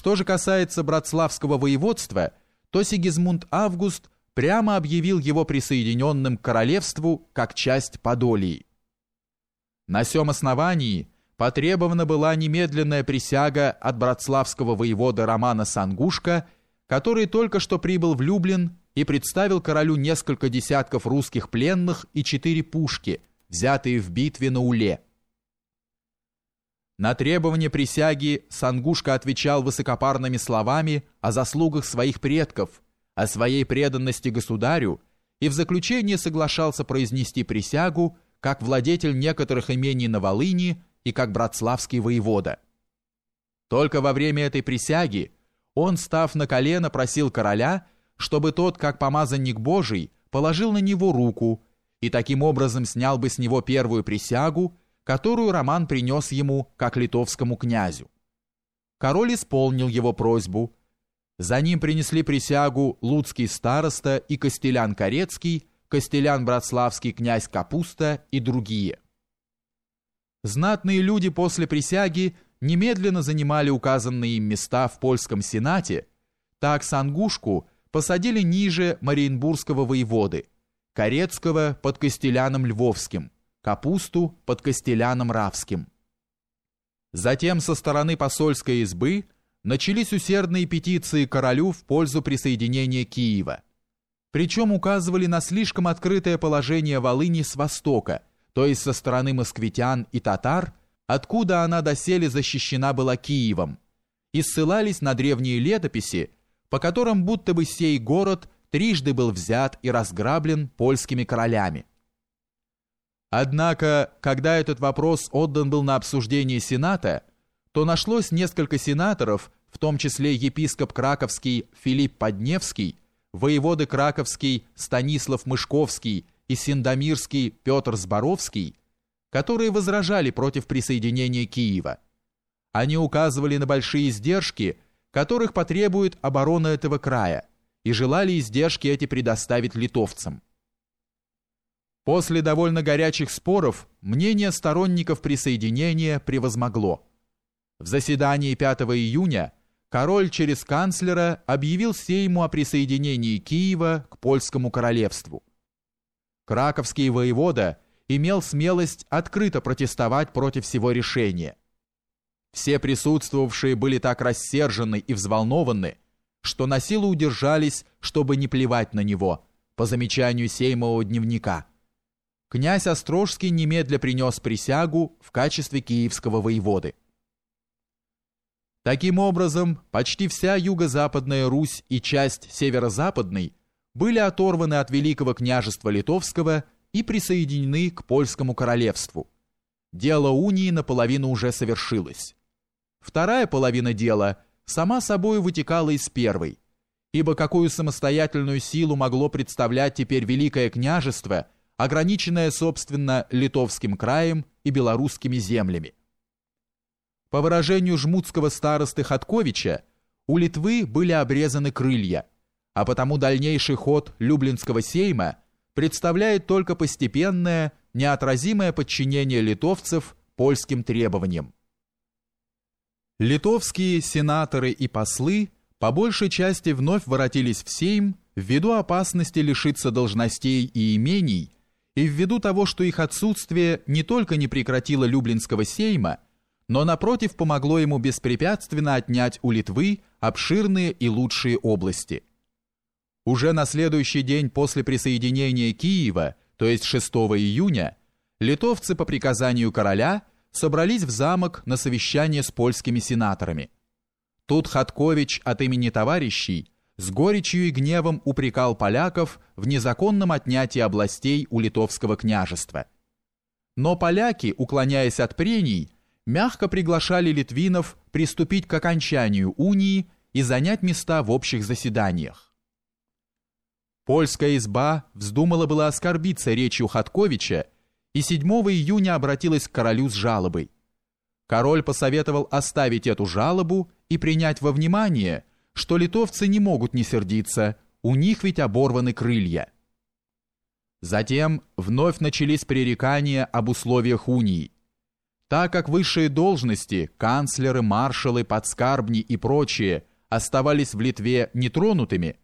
Что же касается Братславского воеводства, то Сигизмунд Август прямо объявил его присоединенным к королевству как часть Подолии. На сём основании потребована была немедленная присяга от братславского воевода Романа Сангушка, который только что прибыл в Люблин и представил королю несколько десятков русских пленных и четыре пушки, взятые в битве на Уле. На требование присяги Сангушка отвечал высокопарными словами о заслугах своих предков, о своей преданности государю и в заключение соглашался произнести присягу как владетель некоторых имений на Волыни и как братславский воевода. Только во время этой присяги он, став на колено, просил короля, чтобы тот, как помазанник Божий, положил на него руку и таким образом снял бы с него первую присягу, которую Роман принес ему как литовскому князю. Король исполнил его просьбу. За ним принесли присягу луцкий староста и Костелян Корецкий, Костелян Братславский князь Капуста и другие. Знатные люди после присяги немедленно занимали указанные им места в польском сенате, так Сангушку посадили ниже Мариенбургского воеводы, Корецкого под Костеляном Львовским – капусту под Костеляном Равским. Затем со стороны посольской избы начались усердные петиции королю в пользу присоединения Киева. Причем указывали на слишком открытое положение Волыни с востока, то есть со стороны москвитян и татар, откуда она доселе защищена была Киевом, и ссылались на древние летописи, по которым будто бы сей город трижды был взят и разграблен польскими королями. Однако, когда этот вопрос отдан был на обсуждение Сената, то нашлось несколько сенаторов, в том числе епископ Краковский Филипп Подневский, воеводы Краковский Станислав Мышковский и Синдомирский Петр Зборовский, которые возражали против присоединения Киева. Они указывали на большие издержки, которых потребует оборона этого края, и желали издержки эти предоставить литовцам. После довольно горячих споров мнение сторонников присоединения превозмогло. В заседании 5 июня король через канцлера объявил Сейму о присоединении Киева к польскому королевству. Краковский воевода имел смелость открыто протестовать против всего решения. Все присутствовавшие были так рассержены и взволнованы, что на силу удержались, чтобы не плевать на него, по замечанию Сеймового дневника – князь Острожский немедля принес присягу в качестве киевского воеводы. Таким образом, почти вся юго-западная Русь и часть северо-западной были оторваны от Великого княжества Литовского и присоединены к польскому королевству. Дело унии наполовину уже совершилось. Вторая половина дела сама собой вытекала из первой, ибо какую самостоятельную силу могло представлять теперь Великое княжество – ограниченная, собственно, Литовским краем и белорусскими землями. По выражению жмутского старосты Хатковича, у Литвы были обрезаны крылья, а потому дальнейший ход Люблинского сейма представляет только постепенное, неотразимое подчинение литовцев польским требованиям. Литовские сенаторы и послы по большей части вновь воротились в Сейм ввиду опасности лишиться должностей и имений, и ввиду того, что их отсутствие не только не прекратило Люблинского сейма, но напротив помогло ему беспрепятственно отнять у Литвы обширные и лучшие области. Уже на следующий день после присоединения Киева, то есть 6 июня, литовцы по приказанию короля собрались в замок на совещание с польскими сенаторами. Тут Хаткович от имени товарищей с горечью и гневом упрекал поляков в незаконном отнятии областей у литовского княжества. Но поляки, уклоняясь от прений, мягко приглашали литвинов приступить к окончанию унии и занять места в общих заседаниях. Польская изба вздумала было оскорбиться речью Хатковича и 7 июня обратилась к королю с жалобой. Король посоветовал оставить эту жалобу и принять во внимание – что литовцы не могут не сердиться, у них ведь оборваны крылья. Затем вновь начались пререкания об условиях унии. Так как высшие должности, канцлеры, маршалы, подскарбни и прочие, оставались в Литве нетронутыми,